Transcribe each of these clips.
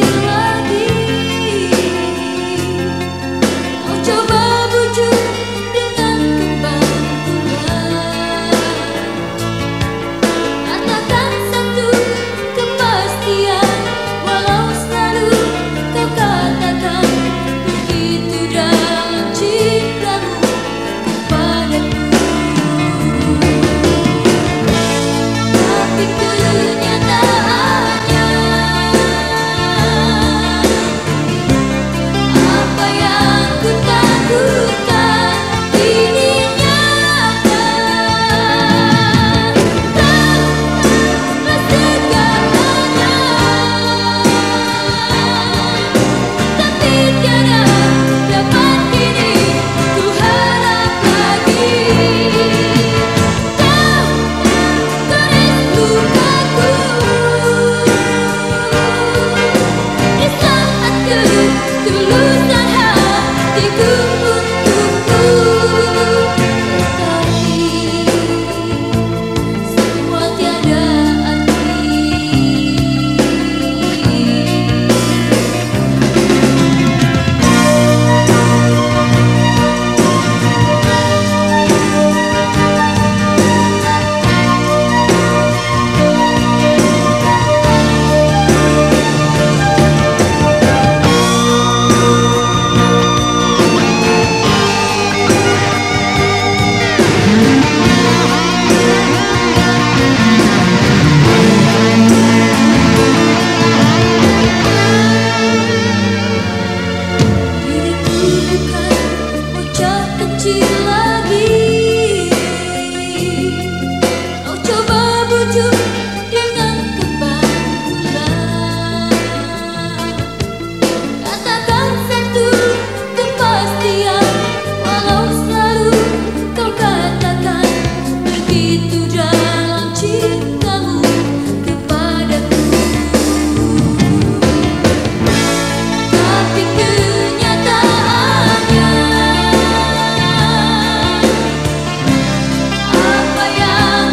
Tapi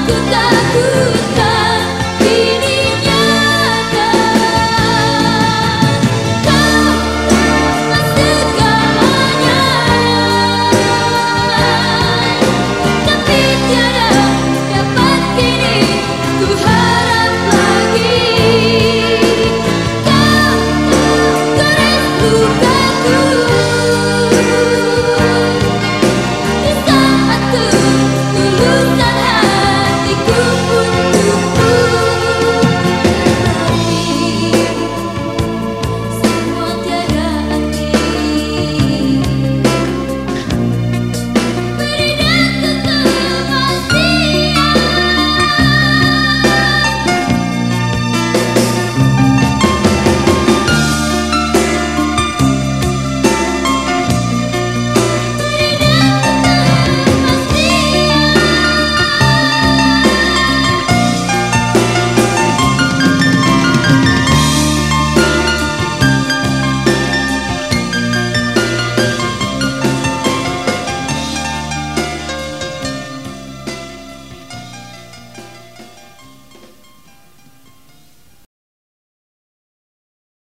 good night.